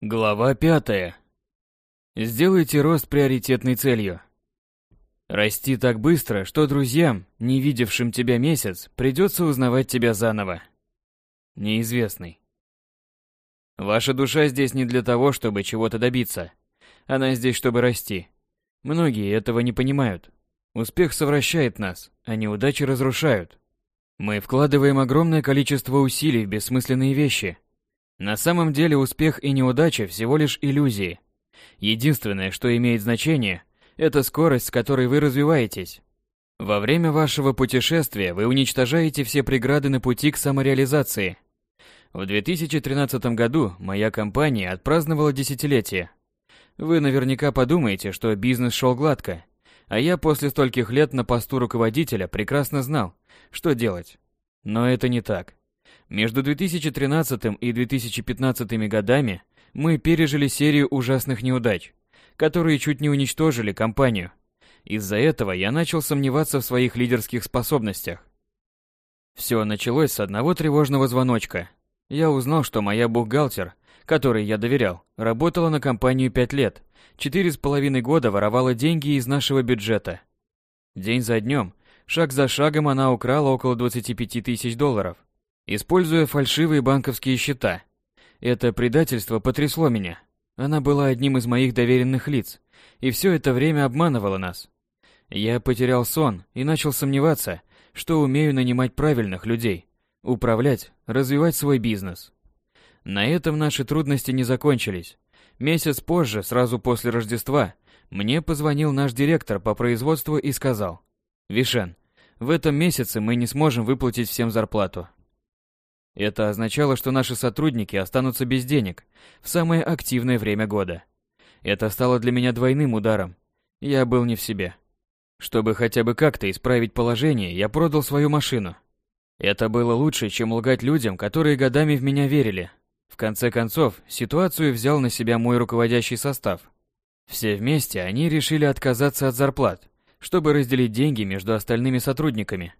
Глава пятая. Сделайте рост приоритетной целью. Расти так быстро, что друзьям, не видевшим тебя месяц, придется узнавать тебя заново. Неизвестный. Ваша душа здесь не для того, чтобы чего-то добиться. Она здесь, чтобы расти. Многие этого не понимают. Успех совращает нас, а неудачи разрушают. Мы вкладываем огромное количество усилий в бессмысленные вещи – на самом деле успех и неудача всего лишь иллюзии. Единственное, что имеет значение, это скорость, с которой вы развиваетесь. Во время вашего путешествия вы уничтожаете все преграды на пути к самореализации. В 2013 году моя компания отпраздновала десятилетие. Вы наверняка подумаете, что бизнес шел гладко, а я после стольких лет на посту руководителя прекрасно знал, что делать. Но это не так. Между 2013 и 2015 годами мы пережили серию ужасных неудач, которые чуть не уничтожили компанию. Из-за этого я начал сомневаться в своих лидерских способностях. Все началось с одного тревожного звоночка. Я узнал, что моя бухгалтер, которой я доверял, работала на компанию 5 лет, четыре с половиной года воровала деньги из нашего бюджета. День за днем, шаг за шагом она украла около 25 тысяч долларов используя фальшивые банковские счета. Это предательство потрясло меня. Она была одним из моих доверенных лиц, и все это время обманывала нас. Я потерял сон и начал сомневаться, что умею нанимать правильных людей, управлять, развивать свой бизнес. На этом наши трудности не закончились. Месяц позже, сразу после Рождества, мне позвонил наш директор по производству и сказал, «Вишен, в этом месяце мы не сможем выплатить всем зарплату. Это означало, что наши сотрудники останутся без денег в самое активное время года. Это стало для меня двойным ударом. Я был не в себе. Чтобы хотя бы как-то исправить положение, я продал свою машину. Это было лучше, чем лгать людям, которые годами в меня верили. В конце концов, ситуацию взял на себя мой руководящий состав. Все вместе они решили отказаться от зарплат, чтобы разделить деньги между остальными сотрудниками.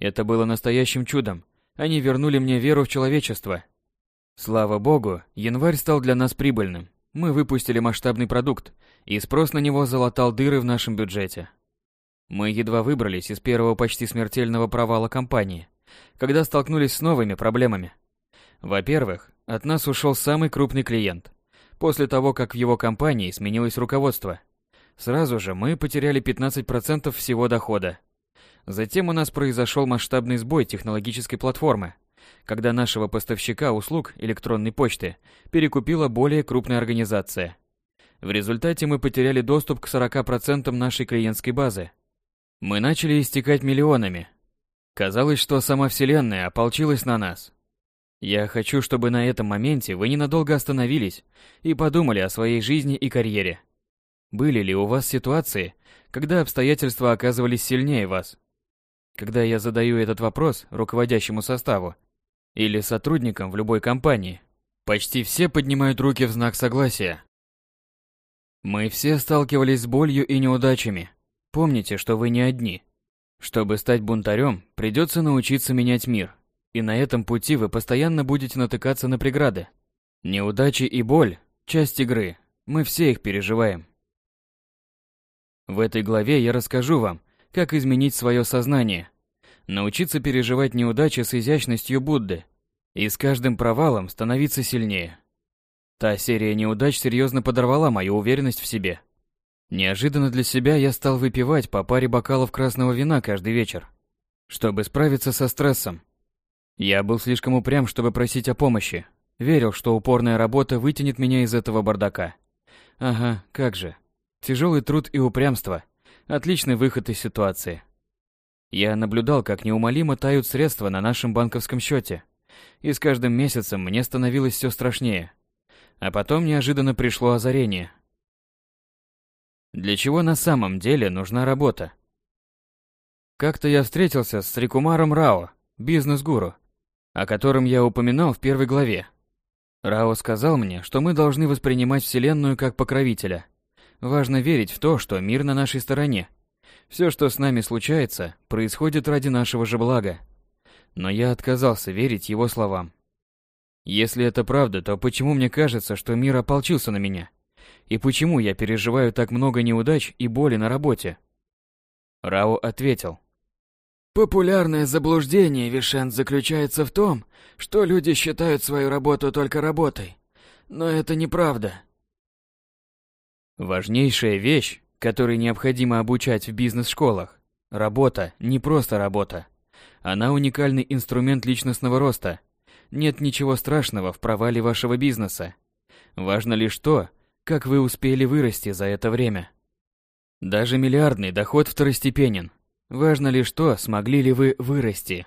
Это было настоящим чудом, они вернули мне веру в человечество. Слава богу, январь стал для нас прибыльным. Мы выпустили масштабный продукт, и спрос на него залатал дыры в нашем бюджете. Мы едва выбрались из первого почти смертельного провала компании, когда столкнулись с новыми проблемами. Во-первых, от нас ушел самый крупный клиент. После того, как в его компании сменилось руководство. Сразу же мы потеряли 15% всего дохода. Затем у нас произошел масштабный сбой технологической платформы, когда нашего поставщика услуг электронной почты перекупила более крупная организация. В результате мы потеряли доступ к 40% нашей клиентской базы. Мы начали истекать миллионами. Казалось, что сама Вселенная ополчилась на нас. Я хочу, чтобы на этом моменте вы ненадолго остановились и подумали о своей жизни и карьере. Были ли у вас ситуации, когда обстоятельства оказывались сильнее вас? Когда я задаю этот вопрос руководящему составу или сотрудникам в любой компании, почти все поднимают руки в знак согласия. Мы все сталкивались с болью и неудачами. Помните, что вы не одни. Чтобы стать бунтарем, придется научиться менять мир. И на этом пути вы постоянно будете натыкаться на преграды. Неудачи и боль – часть игры. Мы все их переживаем. В этой главе я расскажу вам, как изменить свое сознание, научиться переживать неудачи с изящностью Будды и с каждым провалом становиться сильнее. Та серия неудач серьезно подорвала мою уверенность в себе. Неожиданно для себя я стал выпивать по паре бокалов красного вина каждый вечер, чтобы справиться со стрессом. Я был слишком упрям, чтобы просить о помощи. Верил, что упорная работа вытянет меня из этого бардака. Ага, как же. Тяжелый труд и упрямство – Отличный выход из ситуации. Я наблюдал, как неумолимо тают средства на нашем банковском счете. И с каждым месяцем мне становилось все страшнее. А потом неожиданно пришло озарение. Для чего на самом деле нужна работа? Как-то я встретился с Рикумаром Рао, бизнес-гуру, о котором я упоминал в первой главе. Рао сказал мне, что мы должны воспринимать Вселенную как покровителя – Важно верить в то, что мир на нашей стороне. Все, что с нами случается, происходит ради нашего же блага. Но я отказался верить его словам. Если это правда, то почему мне кажется, что мир ополчился на меня? И почему я переживаю так много неудач и боли на работе? Рао ответил. Популярное заблуждение Вишен заключается в том, что люди считают свою работу только работой. Но это неправда. Важнейшая вещь, которой необходимо обучать в бизнес-школах – работа, не просто работа. Она уникальный инструмент личностного роста. Нет ничего страшного в провале вашего бизнеса. Важно лишь то, как вы успели вырасти за это время. Даже миллиардный доход второстепенен. Важно лишь то, смогли ли вы вырасти.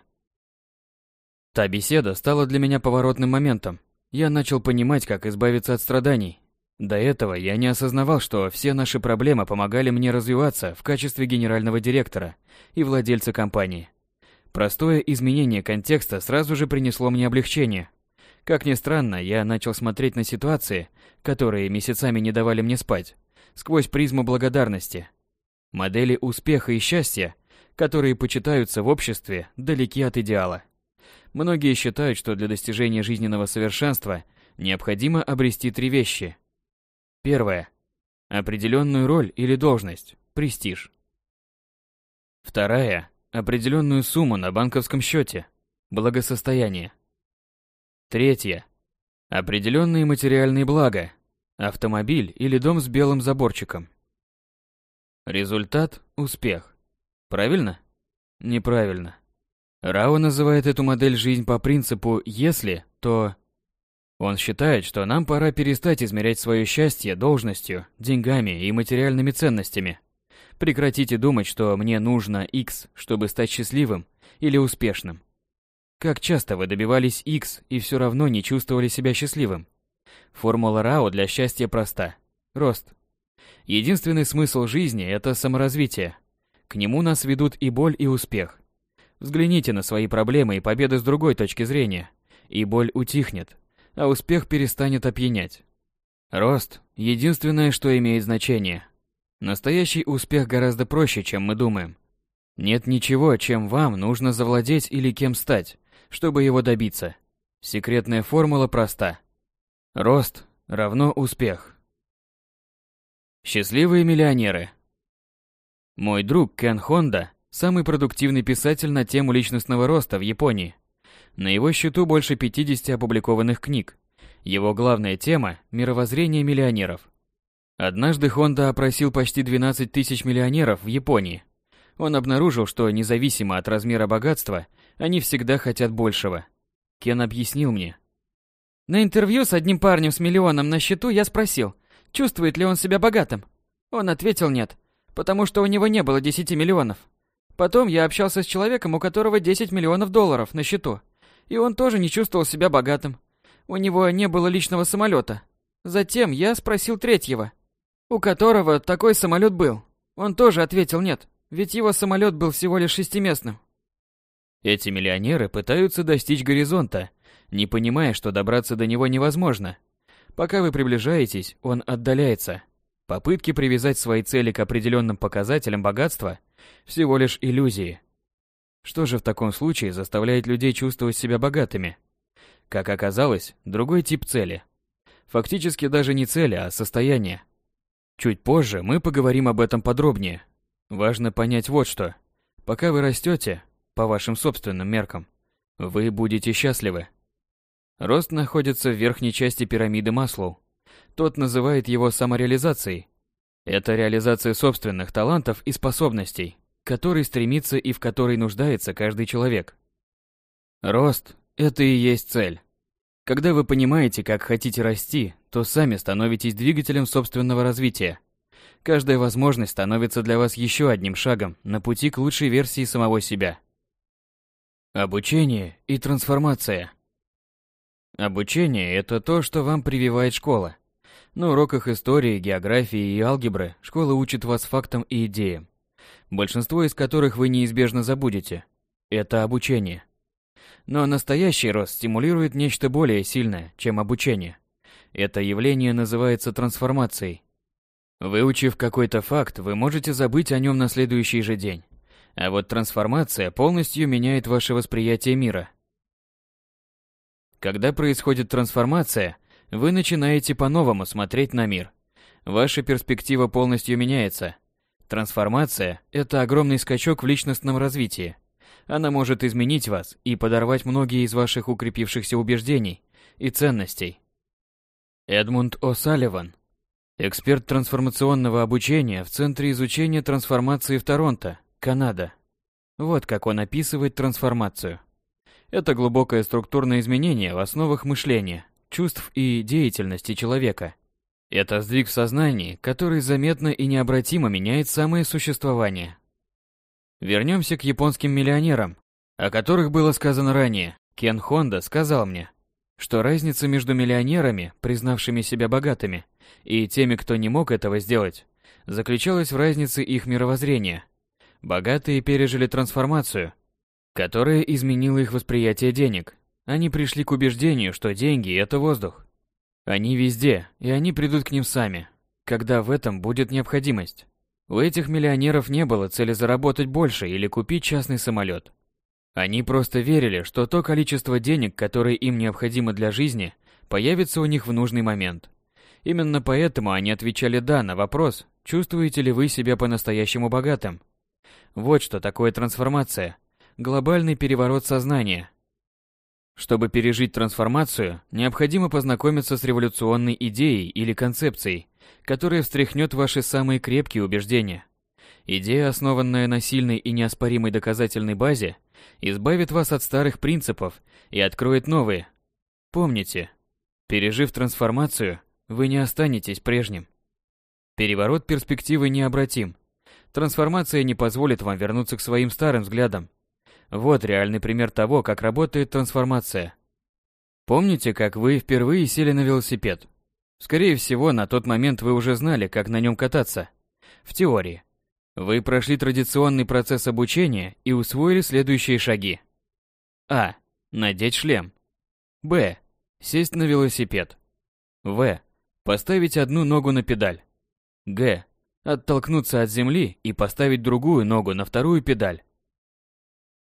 Та беседа стала для меня поворотным моментом. Я начал понимать, как избавиться от страданий, до этого я не осознавал, что все наши проблемы помогали мне развиваться в качестве генерального директора и владельца компании. Простое изменение контекста сразу же принесло мне облегчение. Как ни странно, я начал смотреть на ситуации, которые месяцами не давали мне спать, сквозь призму благодарности. Модели успеха и счастья, которые почитаются в обществе, далеки от идеала. Многие считают, что для достижения жизненного совершенства необходимо обрести три вещи – Первое. Определенную роль или должность, престиж. Вторая. Определенную сумму на банковском счете, благосостояние. Третье. Определенные материальные блага, автомобиль или дом с белым заборчиком. Результат – успех. Правильно? Неправильно. Рао называет эту модель «жизнь по принципу «если», то он считает, что нам пора перестать измерять свое счастье должностью, деньгами и материальными ценностями. Прекратите думать, что мне нужно X, чтобы стать счастливым или успешным. Как часто вы добивались X и все равно не чувствовали себя счастливым? Формула Рао для счастья проста. Рост. Единственный смысл жизни – это саморазвитие. К нему нас ведут и боль, и успех. Взгляните на свои проблемы и победы с другой точки зрения, и боль утихнет, а успех перестанет опьянять. Рост – единственное, что имеет значение. Настоящий успех гораздо проще, чем мы думаем. Нет ничего, чем вам нужно завладеть или кем стать, чтобы его добиться. Секретная формула проста. Рост равно успех. Счастливые миллионеры. Мой друг Кен Хонда – самый продуктивный писатель на тему личностного роста в Японии. На его счету больше 50 опубликованных книг. Его главная тема – мировоззрение миллионеров. Однажды Хонда опросил почти 12 тысяч миллионеров в Японии. Он обнаружил, что независимо от размера богатства, они всегда хотят большего. Кен объяснил мне. На интервью с одним парнем с миллионом на счету я спросил, чувствует ли он себя богатым. Он ответил нет, потому что у него не было 10 миллионов. Потом я общался с человеком, у которого 10 миллионов долларов на счету. И он тоже не чувствовал себя богатым. У него не было личного самолета. Затем я спросил третьего, у которого такой самолет был. Он тоже ответил нет, ведь его самолет был всего лишь шестиместным. Эти миллионеры пытаются достичь горизонта, не понимая, что добраться до него невозможно. Пока вы приближаетесь, он отдаляется. Попытки привязать свои цели к определенным показателям богатства – всего лишь иллюзии. Что же в таком случае заставляет людей чувствовать себя богатыми? Как оказалось, другой тип цели. Фактически даже не цели, а состояние. Чуть позже мы поговорим об этом подробнее. Важно понять вот что. Пока вы растете, по вашим собственным меркам, вы будете счастливы. Рост находится в верхней части пирамиды Маслоу. Тот называет его самореализацией – это реализация собственных талантов и способностей, которой стремится и в которой нуждается каждый человек. Рост – это и есть цель. Когда вы понимаете, как хотите расти, то сами становитесь двигателем собственного развития. Каждая возможность становится для вас еще одним шагом на пути к лучшей версии самого себя. Обучение и трансформация. Обучение – это то, что вам прививает школа. На уроках истории, географии и алгебры школа учит вас фактам и идеям большинство из которых вы неизбежно забудете. Это обучение. Но настоящий рост стимулирует нечто более сильное, чем обучение. Это явление называется трансформацией. Выучив какой-то факт, вы можете забыть о нем на следующий же день. А вот трансформация полностью меняет ваше восприятие мира. Когда происходит трансформация, вы начинаете по-новому смотреть на мир. Ваша перспектива полностью меняется – Трансформация – это огромный скачок в личностном развитии. Она может изменить вас и подорвать многие из ваших укрепившихся убеждений и ценностей. Эдмунд О'Салливан, эксперт трансформационного обучения в Центре изучения трансформации в Торонто, Канада. Вот как он описывает трансформацию. Это глубокое структурное изменение в основах мышления, чувств и деятельности человека – это сдвиг в сознании, который заметно и необратимо меняет самое существование. Вернемся к японским миллионерам, о которых было сказано ранее. Кен Хонда сказал мне, что разница между миллионерами, признавшими себя богатыми, и теми, кто не мог этого сделать, заключалась в разнице их мировоззрения. Богатые пережили трансформацию, которая изменила их восприятие денег. Они пришли к убеждению, что деньги – это воздух, они везде, и они придут к ним сами, когда в этом будет необходимость. У этих миллионеров не было цели заработать больше или купить частный самолет. Они просто верили, что то количество денег, которое им необходимо для жизни, появится у них в нужный момент. Именно поэтому они отвечали «да» на вопрос, чувствуете ли вы себя по-настоящему богатым. Вот что такое трансформация. Глобальный переворот сознания, чтобы пережить трансформацию, необходимо познакомиться с революционной идеей или концепцией, которая встряхнет ваши самые крепкие убеждения. Идея, основанная на сильной и неоспоримой доказательной базе, избавит вас от старых принципов и откроет новые. Помните, пережив трансформацию, вы не останетесь прежним. Переворот перспективы необратим. Трансформация не позволит вам вернуться к своим старым взглядам. Вот реальный пример того, как работает трансформация. Помните, как вы впервые сели на велосипед? Скорее всего, на тот момент вы уже знали, как на нем кататься. В теории. Вы прошли традиционный процесс обучения и усвоили следующие шаги. А. Надеть шлем. Б. Сесть на велосипед. В. Поставить одну ногу на педаль. Г. Оттолкнуться от земли и поставить другую ногу на вторую педаль.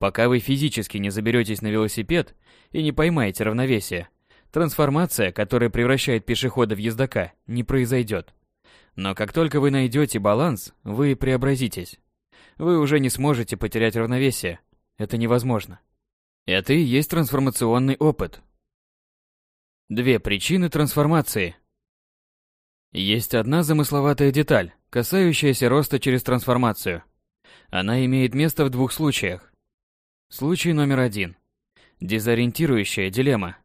Пока вы физически не заберетесь на велосипед и не поймаете равновесие, трансформация, которая превращает пешехода в ездока, не произойдет. Но как только вы найдете баланс, вы преобразитесь. Вы уже не сможете потерять равновесие. Это невозможно. Это и есть трансформационный опыт. Две причины трансформации. Есть одна замысловатая деталь, касающаяся роста через трансформацию. Она имеет место в двух случаях. Случай номер один. Дезориентирующая дилемма.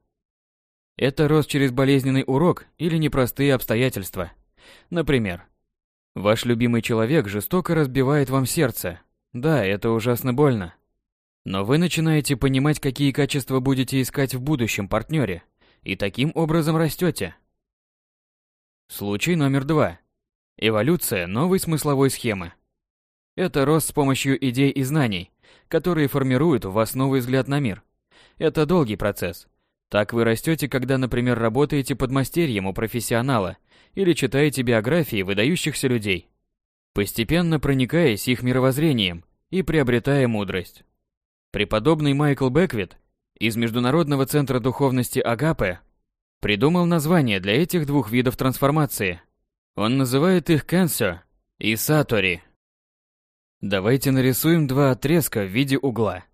Это рост через болезненный урок или непростые обстоятельства. Например, ваш любимый человек жестоко разбивает вам сердце. Да, это ужасно больно. Но вы начинаете понимать, какие качества будете искать в будущем партнере, и таким образом растете. Случай номер два. Эволюция новой смысловой схемы. Это рост с помощью идей и знаний, которые формируют у вас новый взгляд на мир. Это долгий процесс. Так вы растете, когда, например, работаете под мастерьем у профессионала или читаете биографии выдающихся людей, постепенно проникаясь их мировоззрением и приобретая мудрость. Преподобный Майкл Беквит из Международного центра духовности Агапе придумал название для этих двух видов трансформации. Он называет их кэнсё и сатори. Давайте нарисуем два отрезка в виде угла.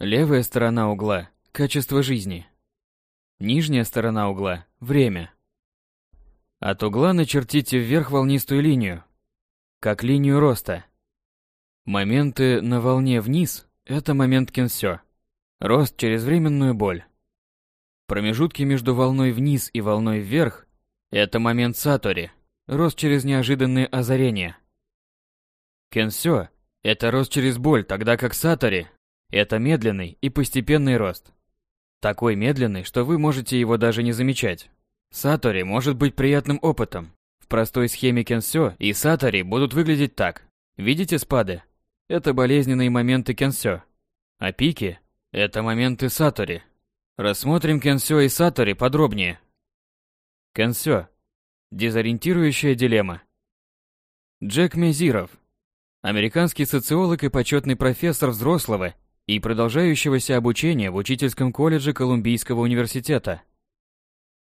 Левая сторона угла – качество жизни. Нижняя сторона угла – время. От угла начертите вверх волнистую линию, как линию роста. Моменты на волне вниз – это момент кинсё, рост через временную боль. Промежутки между волной вниз и волной вверх – это момент сатори, рост через неожиданные озарения – Кенсё – это рост через боль, тогда как сатори – это медленный и постепенный рост. Такой медленный, что вы можете его даже не замечать. Сатори может быть приятным опытом. В простой схеме кенсё и сатори будут выглядеть так. Видите спады? Это болезненные моменты кенсё. А пики – это моменты сатори. Рассмотрим кенсё и сатори подробнее. Кенсё. Дезориентирующая дилемма. Джек Мезиров – американский социолог и почетный профессор взрослого и продолжающегося обучения в учительском колледже Колумбийского университета,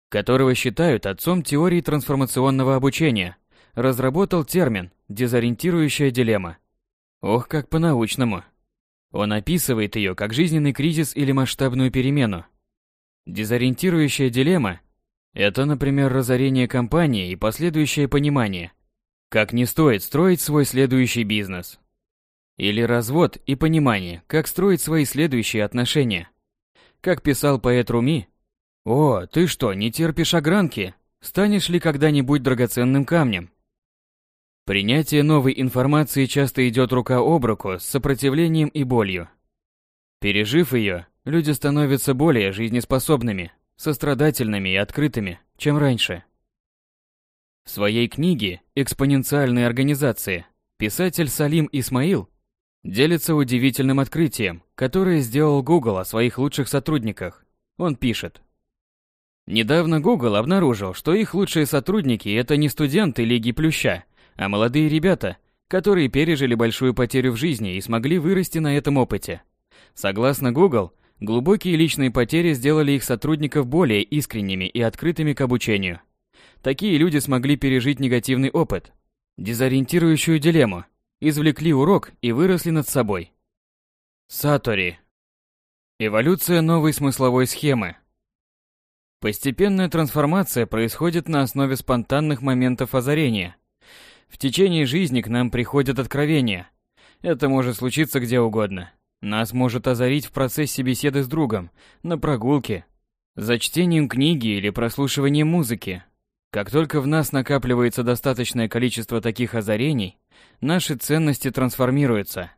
которого считают отцом теории трансформационного обучения, разработал термин «дезориентирующая дилемма». Ох, как по-научному. Он описывает ее как жизненный кризис или масштабную перемену. Дезориентирующая дилемма – это, например, разорение компании и последующее понимание, как не стоит строить свой следующий бизнес. Или развод и понимание, как строить свои следующие отношения. Как писал поэт Руми, «О, ты что, не терпишь огранки? Станешь ли когда-нибудь драгоценным камнем?» Принятие новой информации часто идет рука об руку с сопротивлением и болью. Пережив ее, люди становятся более жизнеспособными, сострадательными и открытыми, чем раньше. В своей книге «Экспоненциальные организации» писатель Салим Исмаил делится удивительным открытием, которое сделал Google о своих лучших сотрудниках. Он пишет. Недавно Google обнаружил, что их лучшие сотрудники – это не студенты Лиги Плюща, а молодые ребята, которые пережили большую потерю в жизни и смогли вырасти на этом опыте. Согласно Google, глубокие личные потери сделали их сотрудников более искренними и открытыми к обучению – Такие люди смогли пережить негативный опыт, дезориентирующую дилемму, извлекли урок и выросли над собой. Сатори. Эволюция новой смысловой схемы. Постепенная трансформация происходит на основе спонтанных моментов озарения. В течение жизни к нам приходят откровения. Это может случиться где угодно. Нас может озарить в процессе беседы с другом, на прогулке, за чтением книги или прослушиванием музыки, как только в нас накапливается достаточное количество таких озарений, наши ценности трансформируются.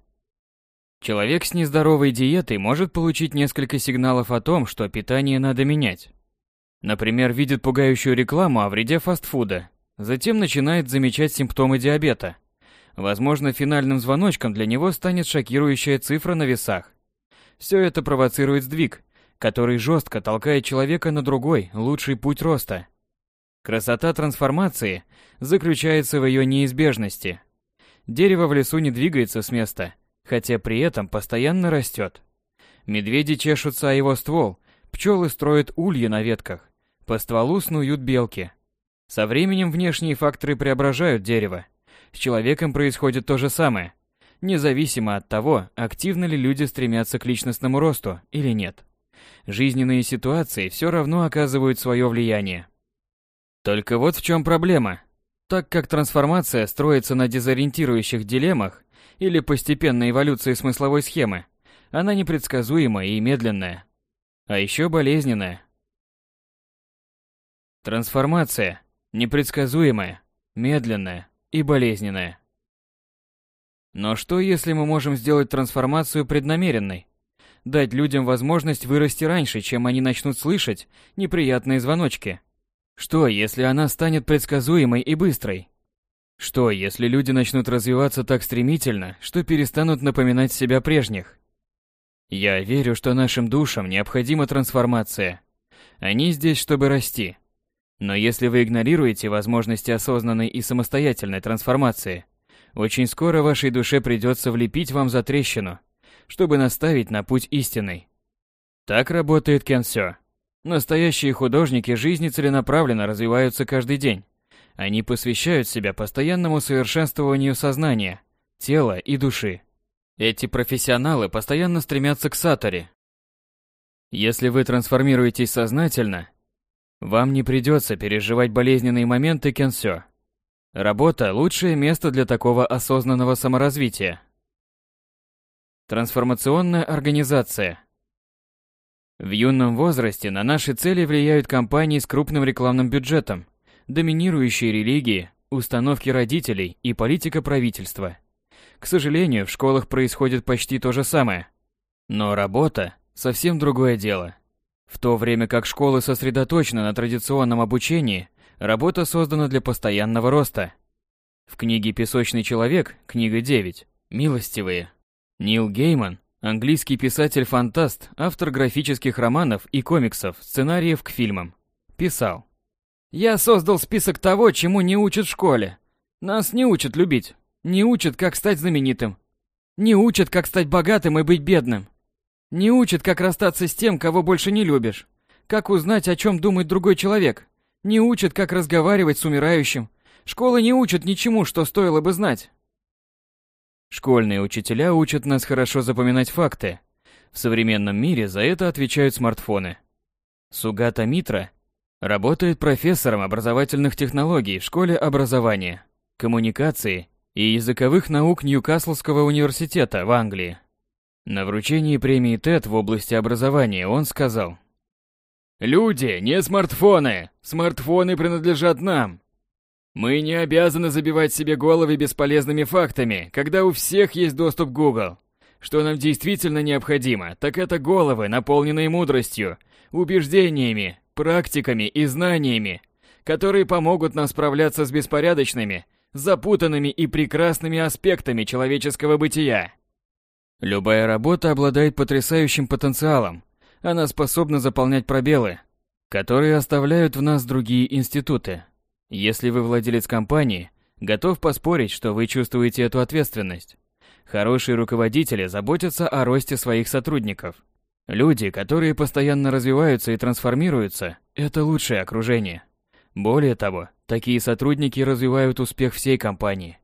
Человек с нездоровой диетой может получить несколько сигналов о том, что питание надо менять. Например, видит пугающую рекламу о вреде фастфуда, затем начинает замечать симптомы диабета. Возможно, финальным звоночком для него станет шокирующая цифра на весах. Все это провоцирует сдвиг, который жестко толкает человека на другой, лучший путь роста – Красота трансформации заключается в ее неизбежности. Дерево в лесу не двигается с места, хотя при этом постоянно растет. Медведи чешутся о его ствол, пчелы строят ульи на ветках, по стволу снуют белки. Со временем внешние факторы преображают дерево. С человеком происходит то же самое, независимо от того, активно ли люди стремятся к личностному росту или нет. Жизненные ситуации все равно оказывают свое влияние. Только вот в чем проблема. Так как трансформация строится на дезориентирующих дилеммах или постепенной эволюции смысловой схемы, она непредсказуемая и медленная, а еще болезненная. Трансформация непредсказуемая, медленная и болезненная. Но что, если мы можем сделать трансформацию преднамеренной? Дать людям возможность вырасти раньше, чем они начнут слышать неприятные звоночки – что, если она станет предсказуемой и быстрой? Что, если люди начнут развиваться так стремительно, что перестанут напоминать себя прежних? Я верю, что нашим душам необходима трансформация. Они здесь, чтобы расти. Но если вы игнорируете возможности осознанной и самостоятельной трансформации, очень скоро вашей душе придется влепить вам за трещину, чтобы наставить на путь истинный. Так работает кенсё. Настоящие художники жизни целенаправленно развиваются каждый день. Они посвящают себя постоянному совершенствованию сознания, тела и души. Эти профессионалы постоянно стремятся к сатори. Если вы трансформируетесь сознательно, вам не придется переживать болезненные моменты кенсё. Работа – лучшее место для такого осознанного саморазвития. Трансформационная организация – в юном возрасте на наши цели влияют компании с крупным рекламным бюджетом, доминирующие религии, установки родителей и политика правительства. К сожалению, в школах происходит почти то же самое. Но работа – совсем другое дело. В то время как школы сосредоточены на традиционном обучении, работа создана для постоянного роста. В книге «Песочный человек», книга 9, «Милостивые», Нил Гейман Английский писатель-фантаст, автор графических романов и комиксов, сценариев к фильмам. Писал. «Я создал список того, чему не учат в школе. Нас не учат любить, не учат, как стать знаменитым, не учат, как стать богатым и быть бедным, не учат, как расстаться с тем, кого больше не любишь, как узнать, о чем думает другой человек, не учат, как разговаривать с умирающим. Школа не учат ничему, что стоило бы знать. Школьные учителя учат нас хорошо запоминать факты. В современном мире за это отвечают смартфоны. Сугата Митра работает профессором образовательных технологий в школе образования, коммуникации и языковых наук Ньюкаслского университета в Англии. На вручении премии TED в области образования он сказал: "Люди, не смартфоны. Смартфоны принадлежат нам. Мы не обязаны забивать себе головы бесполезными фактами, когда у всех есть доступ к Google. Что нам действительно необходимо, так это головы, наполненные мудростью, убеждениями, практиками и знаниями, которые помогут нам справляться с беспорядочными, запутанными и прекрасными аспектами человеческого бытия. Любая работа обладает потрясающим потенциалом. Она способна заполнять пробелы, которые оставляют в нас другие институты. Если вы владелец компании, готов поспорить, что вы чувствуете эту ответственность. Хорошие руководители заботятся о росте своих сотрудников. Люди, которые постоянно развиваются и трансформируются, это лучшее окружение. Более того, такие сотрудники развивают успех всей компании.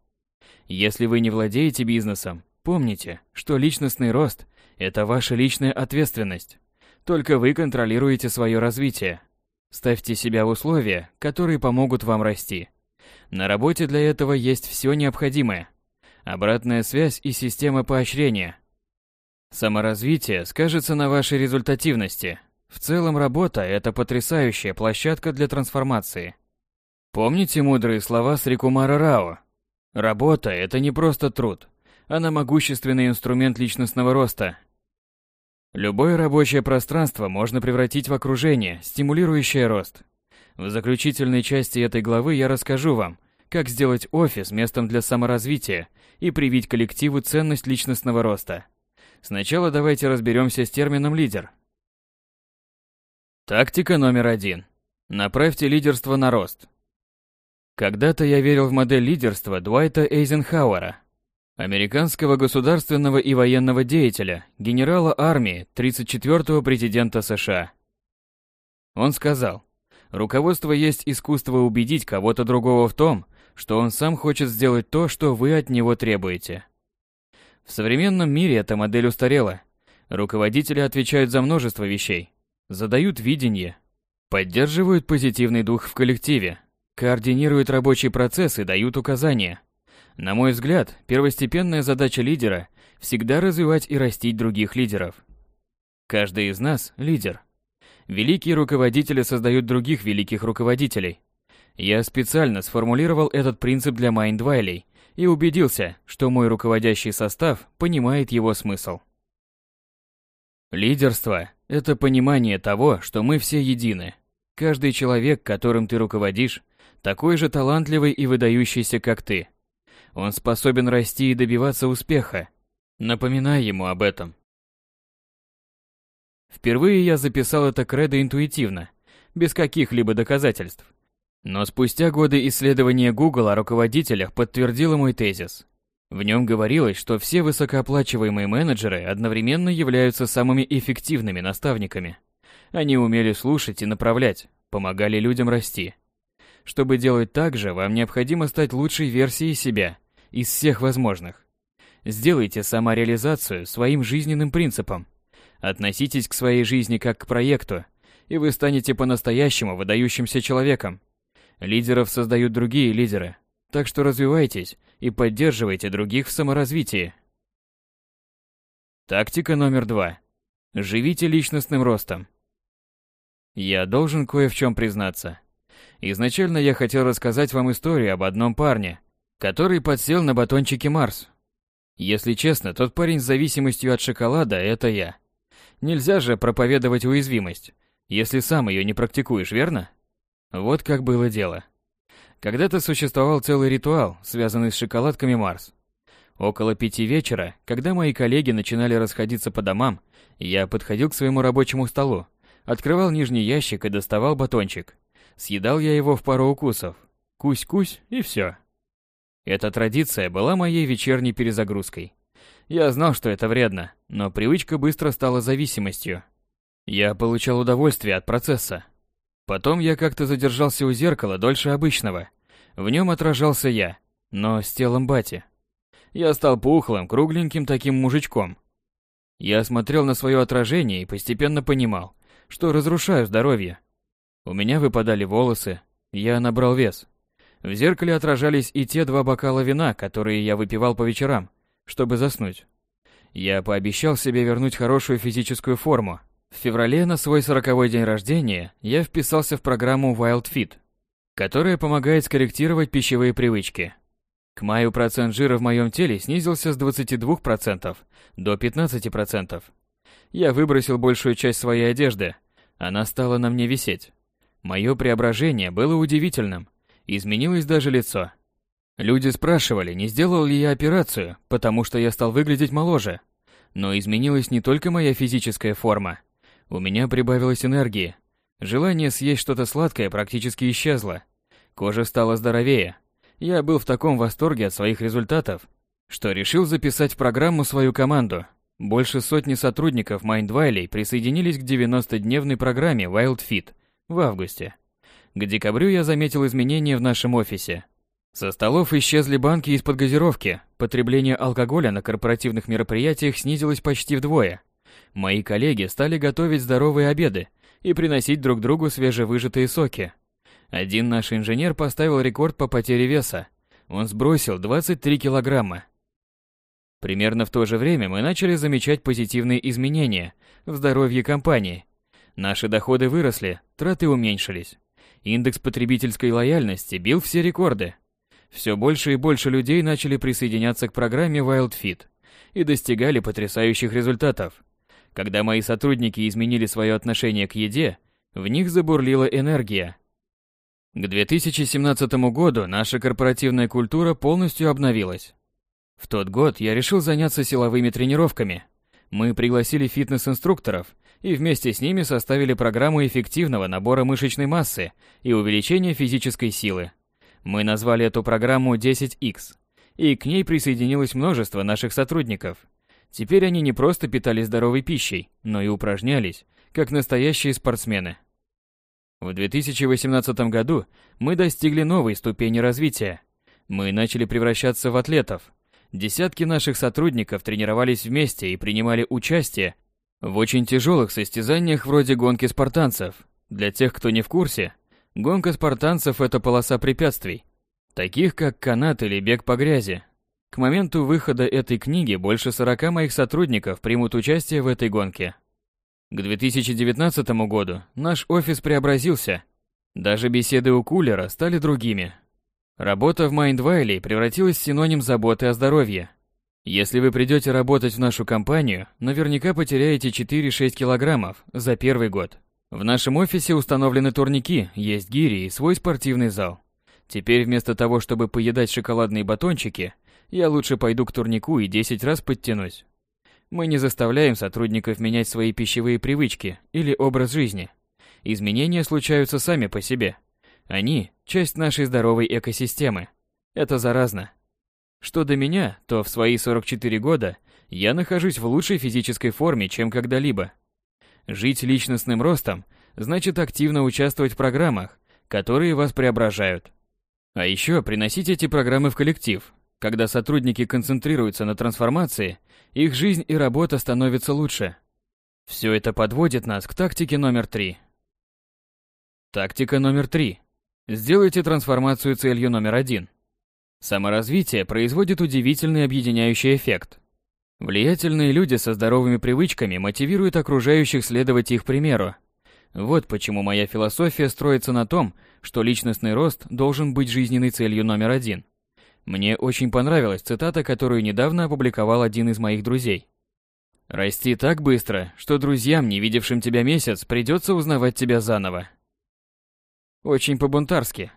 Если вы не владеете бизнесом, помните, что личностный рост – это ваша личная ответственность. Только вы контролируете свое развитие. Ставьте себя в условия, которые помогут вам расти. На работе для этого есть все необходимое. Обратная связь и система поощрения. Саморазвитие скажется на вашей результативности. В целом работа – это потрясающая площадка для трансформации. Помните мудрые слова Срикумара Рао? Работа – это не просто труд. Она могущественный инструмент личностного роста – Любое рабочее пространство можно превратить в окружение, стимулирующее рост. В заключительной части этой главы я расскажу вам, как сделать офис местом для саморазвития и привить коллективу ценность личностного роста. Сначала давайте разберемся с термином «лидер». Тактика номер один. Направьте лидерство на рост. Когда-то я верил в модель лидерства Дуайта Эйзенхауэра, американского государственного и военного деятеля, генерала армии, 34-го президента США. Он сказал, руководство есть искусство убедить кого-то другого в том, что он сам хочет сделать то, что вы от него требуете. В современном мире эта модель устарела. Руководители отвечают за множество вещей, задают видение, поддерживают позитивный дух в коллективе, координируют рабочий процесс и дают указания – на мой взгляд, первостепенная задача лидера – всегда развивать и растить других лидеров. Каждый из нас – лидер. Великие руководители создают других великих руководителей. Я специально сформулировал этот принцип для Майндвайлей и убедился, что мой руководящий состав понимает его смысл. Лидерство – это понимание того, что мы все едины. Каждый человек, которым ты руководишь, такой же талантливый и выдающийся, как ты – он способен расти и добиваться успеха. Напоминай ему об этом. Впервые я записал это кредо интуитивно, без каких-либо доказательств. Но спустя годы исследования Google о руководителях подтвердило мой тезис. В нем говорилось, что все высокооплачиваемые менеджеры одновременно являются самыми эффективными наставниками. Они умели слушать и направлять, помогали людям расти. Чтобы делать так же, вам необходимо стать лучшей версией себя из всех возможных. Сделайте самореализацию своим жизненным принципом. Относитесь к своей жизни как к проекту, и вы станете по-настоящему выдающимся человеком. Лидеров создают другие лидеры, так что развивайтесь и поддерживайте других в саморазвитии. Тактика номер два. Живите личностным ростом. Я должен кое в чем признаться. Изначально я хотел рассказать вам историю об одном парне, который подсел на батончики Марс. Если честно, тот парень с зависимостью от шоколада – это я. Нельзя же проповедовать уязвимость, если сам ее не практикуешь, верно? Вот как было дело. Когда-то существовал целый ритуал, связанный с шоколадками Марс. Около пяти вечера, когда мои коллеги начинали расходиться по домам, я подходил к своему рабочему столу, открывал нижний ящик и доставал батончик. Съедал я его в пару укусов. Кусь-кусь и все. Эта традиция была моей вечерней перезагрузкой. Я знал, что это вредно, но привычка быстро стала зависимостью. Я получал удовольствие от процесса. Потом я как-то задержался у зеркала дольше обычного. В нем отражался я, но с телом бати. Я стал пухлым, кругленьким таким мужичком. Я смотрел на свое отражение и постепенно понимал, что разрушаю здоровье. У меня выпадали волосы, я набрал вес. В зеркале отражались и те два бокала вина, которые я выпивал по вечерам, чтобы заснуть. Я пообещал себе вернуть хорошую физическую форму. В феврале на свой сороковой день рождения я вписался в программу Wild Fit, которая помогает скорректировать пищевые привычки. К маю процент жира в моем теле снизился с 22% до 15%. Я выбросил большую часть своей одежды, она стала на мне висеть. Мое преображение было удивительным. Изменилось даже лицо. Люди спрашивали, не сделал ли я операцию, потому что я стал выглядеть моложе. Но изменилась не только моя физическая форма. У меня прибавилось энергии. Желание съесть что-то сладкое практически исчезло. Кожа стала здоровее. Я был в таком восторге от своих результатов, что решил записать в программу свою команду. Больше сотни сотрудников Майндвайлей присоединились к 90-дневной программе Wild Fit в августе. К декабрю я заметил изменения в нашем офисе. Со столов исчезли банки из-под газировки, потребление алкоголя на корпоративных мероприятиях снизилось почти вдвое. Мои коллеги стали готовить здоровые обеды и приносить друг другу свежевыжатые соки. Один наш инженер поставил рекорд по потере веса. Он сбросил 23 килограмма. Примерно в то же время мы начали замечать позитивные изменения в здоровье компании. Наши доходы выросли, траты уменьшились. Индекс потребительской лояльности бил все рекорды. Все больше и больше людей начали присоединяться к программе WildFit и достигали потрясающих результатов. Когда мои сотрудники изменили свое отношение к еде, в них забурлила энергия. К 2017 году наша корпоративная культура полностью обновилась. В тот год я решил заняться силовыми тренировками – мы пригласили фитнес-инструкторов и вместе с ними составили программу эффективного набора мышечной массы и увеличения физической силы. Мы назвали эту программу 10X, и к ней присоединилось множество наших сотрудников. Теперь они не просто питались здоровой пищей, но и упражнялись, как настоящие спортсмены. В 2018 году мы достигли новой ступени развития. Мы начали превращаться в атлетов – Десятки наших сотрудников тренировались вместе и принимали участие в очень тяжелых состязаниях вроде гонки спартанцев. Для тех, кто не в курсе, гонка спартанцев – это полоса препятствий, таких как канат или бег по грязи. К моменту выхода этой книги больше 40 моих сотрудников примут участие в этой гонке. К 2019 году наш офис преобразился. Даже беседы у кулера стали другими. Работа в Майндвайле превратилась в синоним заботы о здоровье. Если вы придете работать в нашу компанию, наверняка потеряете 4-6 килограммов за первый год. В нашем офисе установлены турники, есть гири и свой спортивный зал. Теперь вместо того, чтобы поедать шоколадные батончики, я лучше пойду к турнику и 10 раз подтянусь. Мы не заставляем сотрудников менять свои пищевые привычки или образ жизни. Изменения случаются сами по себе. Они – часть нашей здоровой экосистемы. Это заразно. Что до меня, то в свои 44 года я нахожусь в лучшей физической форме, чем когда-либо. Жить личностным ростом значит активно участвовать в программах, которые вас преображают. А еще приносить эти программы в коллектив. Когда сотрудники концентрируются на трансформации, их жизнь и работа становятся лучше. Все это подводит нас к тактике номер три. Тактика номер три Сделайте трансформацию целью номер один. Саморазвитие производит удивительный объединяющий эффект. Влиятельные люди со здоровыми привычками мотивируют окружающих следовать их примеру. Вот почему моя философия строится на том, что личностный рост должен быть жизненной целью номер один. Мне очень понравилась цитата, которую недавно опубликовал один из моих друзей. «Расти так быстро, что друзьям, не видевшим тебя месяц, придется узнавать тебя заново». Очень по-бунтарски.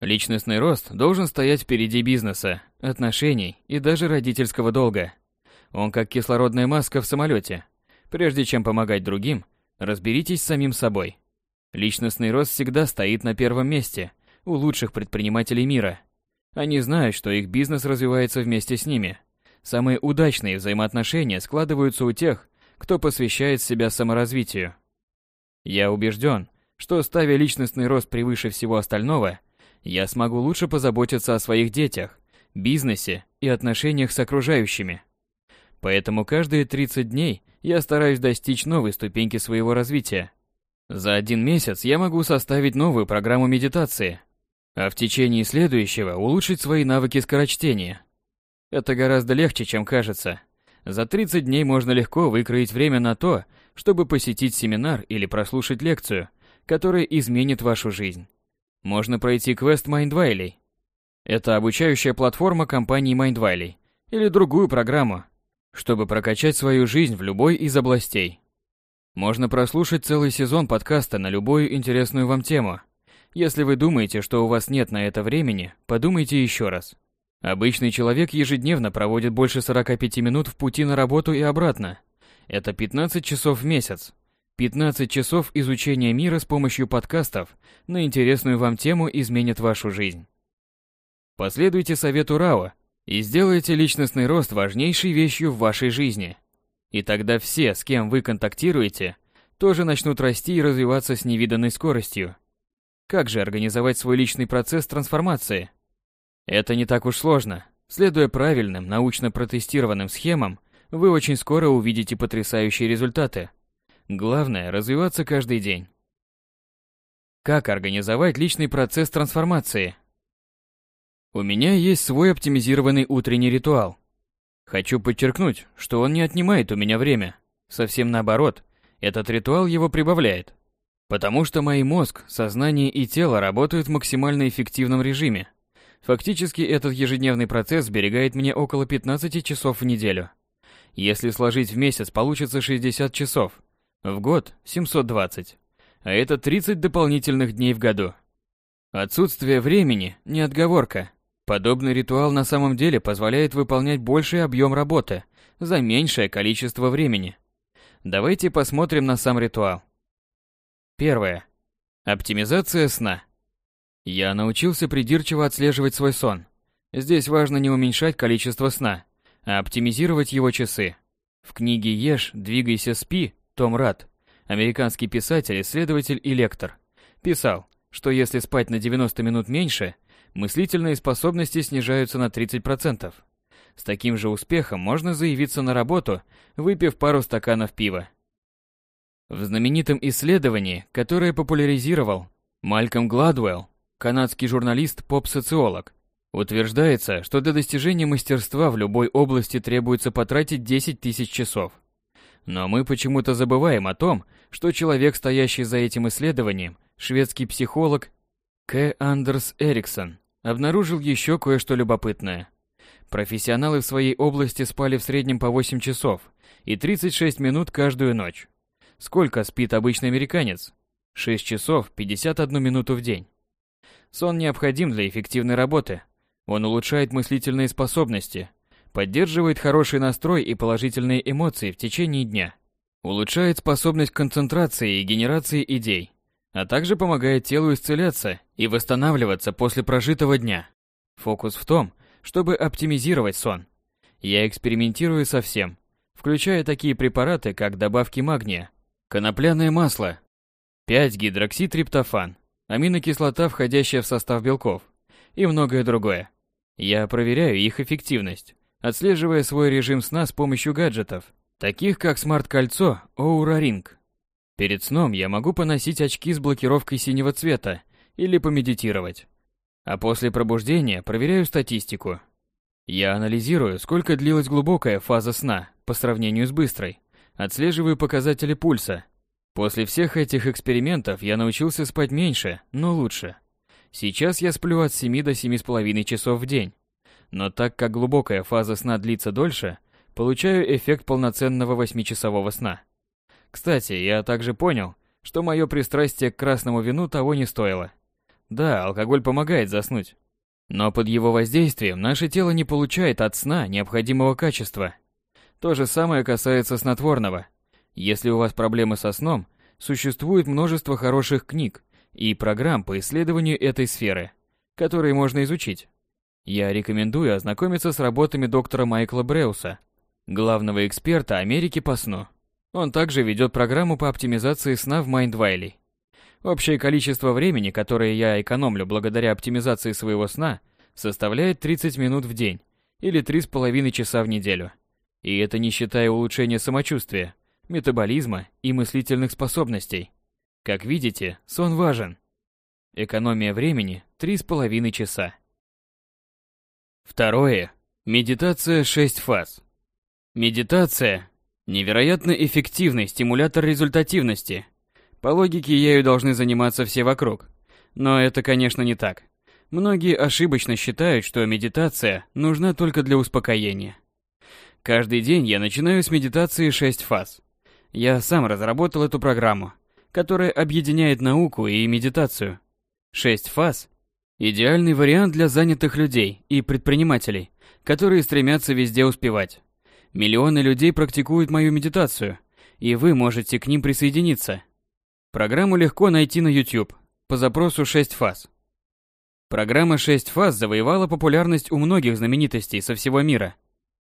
Личностный рост должен стоять впереди бизнеса, отношений и даже родительского долга. Он как кислородная маска в самолете. Прежде чем помогать другим, разберитесь с самим собой. Личностный рост всегда стоит на первом месте у лучших предпринимателей мира. Они знают, что их бизнес развивается вместе с ними. Самые удачные взаимоотношения складываются у тех, кто посвящает себя саморазвитию. Я убежден, что, ставя личностный рост превыше всего остального, я смогу лучше позаботиться о своих детях, бизнесе и отношениях с окружающими. Поэтому каждые 30 дней я стараюсь достичь новой ступеньки своего развития. За один месяц я могу составить новую программу медитации, а в течение следующего улучшить свои навыки скорочтения. Это гораздо легче, чем кажется. За 30 дней можно легко выкроить время на то, чтобы посетить семинар или прослушать лекцию – которая изменит вашу жизнь. Можно пройти квест Mindvalley. Это обучающая платформа компании Mindvalley или другую программу, чтобы прокачать свою жизнь в любой из областей. Можно прослушать целый сезон подкаста на любую интересную вам тему. Если вы думаете, что у вас нет на это времени, подумайте еще раз. Обычный человек ежедневно проводит больше 45 минут в пути на работу и обратно. Это 15 часов в месяц. 15 часов изучения мира с помощью подкастов на интересную вам тему изменит вашу жизнь. Последуйте совету Рао и сделайте личностный рост важнейшей вещью в вашей жизни. И тогда все, с кем вы контактируете, тоже начнут расти и развиваться с невиданной скоростью. Как же организовать свой личный процесс трансформации? Это не так уж сложно. Следуя правильным, научно протестированным схемам, вы очень скоро увидите потрясающие результаты – Главное – развиваться каждый день. Как организовать личный процесс трансформации? У меня есть свой оптимизированный утренний ритуал. Хочу подчеркнуть, что он не отнимает у меня время. Совсем наоборот, этот ритуал его прибавляет. Потому что мой мозг, сознание и тело работают в максимально эффективном режиме. Фактически этот ежедневный процесс сберегает мне около 15 часов в неделю. Если сложить в месяц, получится 60 часов – в год 720. А это 30 дополнительных дней в году. Отсутствие времени – не отговорка. Подобный ритуал на самом деле позволяет выполнять больший объем работы за меньшее количество времени. Давайте посмотрим на сам ритуал. Первое. Оптимизация сна. Я научился придирчиво отслеживать свой сон. Здесь важно не уменьшать количество сна, а оптимизировать его часы. В книге «Ешь, двигайся, спи» Том Рад, американский писатель, исследователь и лектор, писал, что если спать на 90 минут меньше, мыслительные способности снижаются на 30%. С таким же успехом можно заявиться на работу, выпив пару стаканов пива. В знаменитом исследовании, которое популяризировал Мальком Гладвелл, канадский журналист-поп-социолог, утверждается, что для достижения мастерства в любой области требуется потратить 10 тысяч часов. Но мы почему-то забываем о том, что человек, стоящий за этим исследованием, шведский психолог К. Андерс Эриксон, обнаружил еще кое-что любопытное. Профессионалы в своей области спали в среднем по 8 часов и 36 минут каждую ночь. Сколько спит обычный американец? 6 часов 51 минуту в день. Сон необходим для эффективной работы. Он улучшает мыслительные способности, Поддерживает хороший настрой и положительные эмоции в течение дня. Улучшает способность концентрации и генерации идей, а также помогает телу исцеляться и восстанавливаться после прожитого дня. Фокус в том, чтобы оптимизировать сон. Я экспериментирую со всем, включая такие препараты, как добавки магния, конопляное масло, 5-гидрокситриптофан, аминокислота, входящая в состав белков, и многое другое. Я проверяю их эффективность отслеживая свой режим сна с помощью гаджетов, таких как смарт-кольцо Oura Ring. Перед сном я могу поносить очки с блокировкой синего цвета или помедитировать. А после пробуждения проверяю статистику. Я анализирую, сколько длилась глубокая фаза сна по сравнению с быстрой, отслеживаю показатели пульса. После всех этих экспериментов я научился спать меньше, но лучше. Сейчас я сплю от 7 до 7,5 часов в день. Но так как глубокая фаза сна длится дольше, получаю эффект полноценного восьмичасового сна. Кстати, я также понял, что мое пристрастие к красному вину того не стоило. Да, алкоголь помогает заснуть. Но под его воздействием наше тело не получает от сна необходимого качества. То же самое касается снотворного. Если у вас проблемы со сном, существует множество хороших книг и программ по исследованию этой сферы, которые можно изучить. Я рекомендую ознакомиться с работами доктора Майкла Бреуса, главного эксперта Америки по сну. Он также ведет программу по оптимизации сна в Майндвайле. Общее количество времени, которое я экономлю благодаря оптимизации своего сна, составляет 30 минут в день или 3,5 часа в неделю. И это не считая улучшения самочувствия, метаболизма и мыслительных способностей. Как видите, сон важен. Экономия времени 3,5 часа. Второе. Медитация 6 фаз. Медитация – невероятно эффективный стимулятор результативности. По логике, ею должны заниматься все вокруг. Но это, конечно, не так. Многие ошибочно считают, что медитация нужна только для успокоения. Каждый день я начинаю с медитации 6 фаз. Я сам разработал эту программу, которая объединяет науку и медитацию. 6 фаз Идеальный вариант для занятых людей и предпринимателей, которые стремятся везде успевать. Миллионы людей практикуют мою медитацию, и вы можете к ним присоединиться. Программу легко найти на YouTube по запросу «6 фаз». Программа «6 фаз» завоевала популярность у многих знаменитостей со всего мира.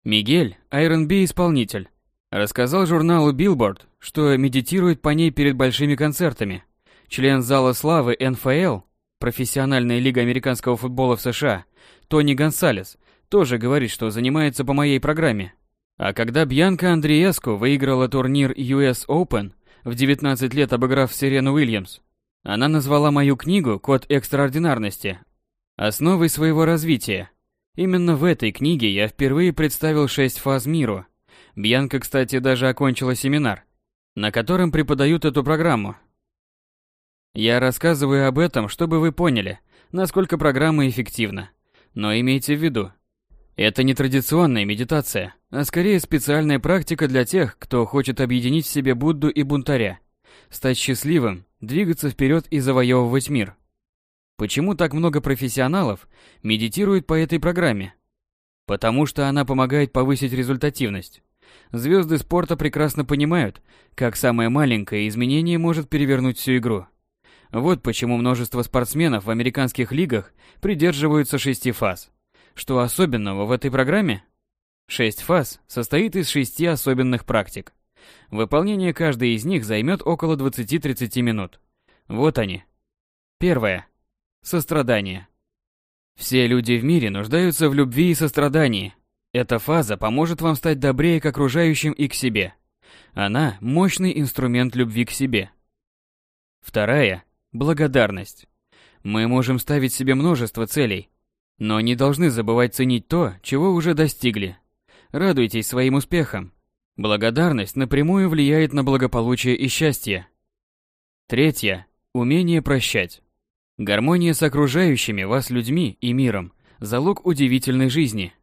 Мигель, R&B-исполнитель, рассказал журналу Billboard, что медитирует по ней перед большими концертами. Член зала славы NFL. Профессиональная лига американского футбола в США, Тони Гонсалес, тоже говорит, что занимается по моей программе. А когда Бьянка Андреяску выиграла турнир US Open, в 19 лет обыграв Сирену Уильямс, она назвала мою книгу «Код экстраординарности» основой своего развития. Именно в этой книге я впервые представил шесть фаз миру. Бьянка, кстати, даже окончила семинар, на котором преподают эту программу, я рассказываю об этом, чтобы вы поняли, насколько программа эффективна. Но имейте в виду, это не традиционная медитация, а скорее специальная практика для тех, кто хочет объединить в себе Будду и бунтаря, стать счастливым, двигаться вперед и завоевывать мир. Почему так много профессионалов медитируют по этой программе? Потому что она помогает повысить результативность. Звезды спорта прекрасно понимают, как самое маленькое изменение может перевернуть всю игру. Вот почему множество спортсменов в американских лигах придерживаются шести фаз. Что особенного в этой программе? Шесть фаз состоит из шести особенных практик. Выполнение каждой из них займет около 20-30 минут. Вот они. Первое. Сострадание. Все люди в мире нуждаются в любви и сострадании. Эта фаза поможет вам стать добрее к окружающим и к себе. Она – мощный инструмент любви к себе. Вторая Благодарность. Мы можем ставить себе множество целей, но не должны забывать ценить то, чего уже достигли. Радуйтесь своим успехам. Благодарность напрямую влияет на благополучие и счастье. Третье. Умение прощать. Гармония с окружающими вас людьми и миром – залог удивительной жизни.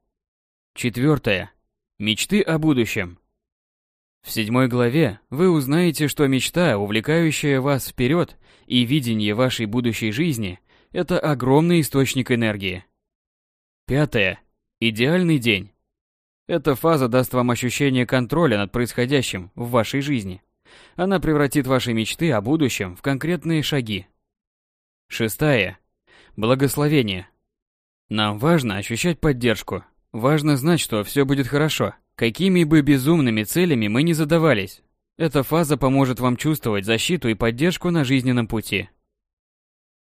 Четвертое. Мечты о будущем. В седьмой главе вы узнаете, что мечта, увлекающая вас вперед, и видение вашей будущей жизни – это огромный источник энергии. Пятое. Идеальный день. Эта фаза даст вам ощущение контроля над происходящим в вашей жизни. Она превратит ваши мечты о будущем в конкретные шаги. Шестая. Благословение. Нам важно ощущать поддержку. Важно знать, что все будет хорошо. Какими бы безумными целями мы ни задавались, эта фаза поможет вам чувствовать защиту и поддержку на жизненном пути.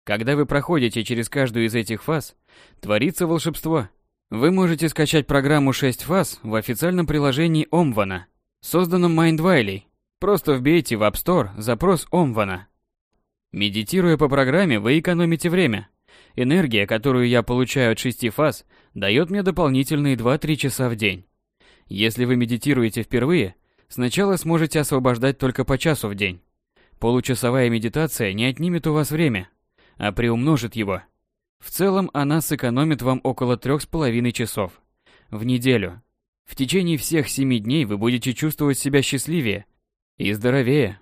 Когда вы проходите через каждую из этих фаз, творится волшебство. Вы можете скачать программу 6 фаз в официальном приложении Омвана, созданном Mindwiley. Просто вбейте в App Store запрос Омвана. Медитируя по программе, вы экономите время. Энергия, которую я получаю от Шести фаз, дает мне дополнительные 2-3 часа в день. Если вы медитируете впервые, Сначала сможете освобождать только по часу в день. Получасовая медитация не отнимет у вас время, а приумножит его. В целом она сэкономит вам около 3,5 часов в неделю. В течение всех семи дней вы будете чувствовать себя счастливее и здоровее.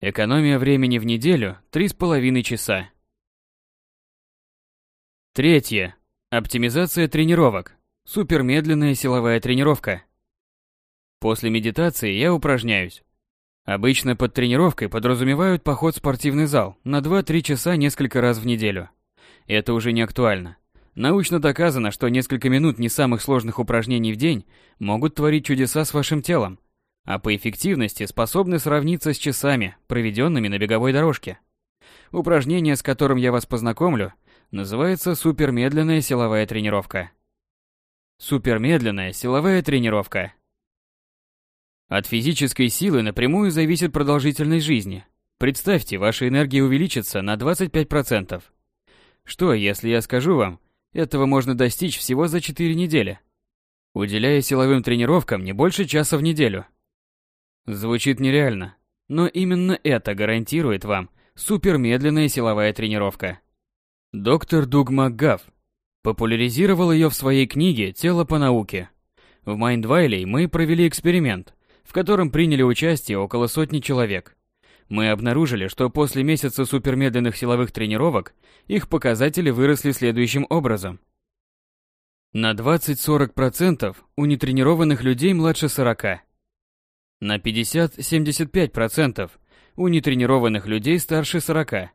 Экономия времени в неделю 3,5 часа. Третье. Оптимизация тренировок. Супермедленная силовая тренировка. После медитации я упражняюсь. Обычно под тренировкой подразумевают поход в спортивный зал на 2-3 часа несколько раз в неделю. Это уже не актуально. Научно доказано, что несколько минут не самых сложных упражнений в день могут творить чудеса с вашим телом, а по эффективности способны сравниться с часами, проведенными на беговой дорожке. Упражнение, с которым я вас познакомлю, называется супермедленная силовая тренировка. Супермедленная силовая тренировка от физической силы напрямую зависит продолжительность жизни. Представьте, ваша энергия увеличится на 25%. Что, если я скажу вам, этого можно достичь всего за 4 недели, уделяя силовым тренировкам не больше часа в неделю. Звучит нереально, но именно это гарантирует вам супермедленная силовая тренировка. Доктор Дуг МакГав популяризировал ее в своей книге «Тело по науке». В Майндвайле мы провели эксперимент – в котором приняли участие около сотни человек. Мы обнаружили, что после месяца супермедленных силовых тренировок их показатели выросли следующим образом. На 20-40% у нетренированных людей младше 40. На 50-75% у нетренированных людей старше 40.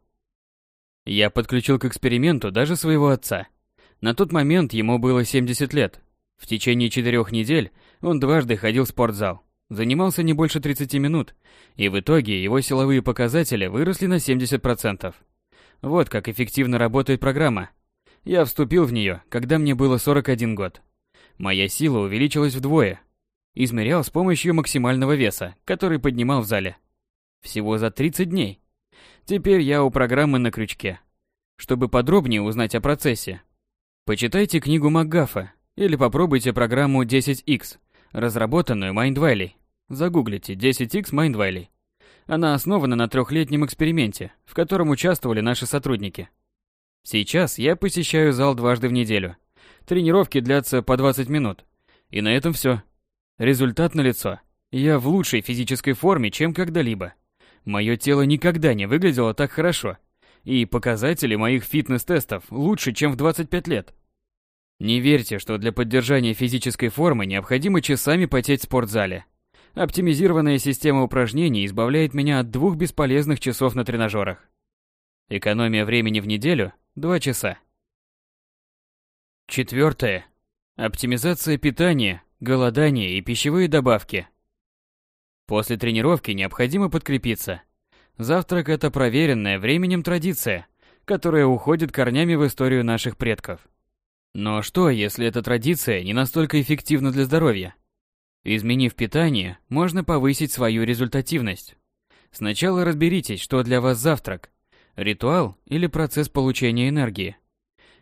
Я подключил к эксперименту даже своего отца. На тот момент ему было 70 лет. В течение четырех недель он дважды ходил в спортзал занимался не больше 30 минут, и в итоге его силовые показатели выросли на 70%. Вот как эффективно работает программа. Я вступил в нее, когда мне было 41 год. Моя сила увеличилась вдвое. Измерял с помощью максимального веса, который поднимал в зале. Всего за 30 дней. Теперь я у программы на крючке. Чтобы подробнее узнать о процессе, почитайте книгу МакГафа или попробуйте программу 10X, разработанную Майндвайли. Загуглите 10x Mindvalley. Она основана на трехлетнем эксперименте, в котором участвовали наши сотрудники. Сейчас я посещаю зал дважды в неделю. Тренировки длятся по 20 минут. И на этом все. Результат налицо. Я в лучшей физической форме, чем когда-либо. Мое тело никогда не выглядело так хорошо. И показатели моих фитнес-тестов лучше, чем в 25 лет. Не верьте, что для поддержания физической формы необходимо часами потеть в спортзале. Оптимизированная система упражнений избавляет меня от двух бесполезных часов на тренажерах. Экономия времени в неделю – 2 часа. Четвертое. Оптимизация питания, голодание и пищевые добавки. После тренировки необходимо подкрепиться. Завтрак – это проверенная временем традиция, которая уходит корнями в историю наших предков. Но что, если эта традиция не настолько эффективна для здоровья? Изменив питание, можно повысить свою результативность. Сначала разберитесь, что для вас завтрак – ритуал или процесс получения энергии.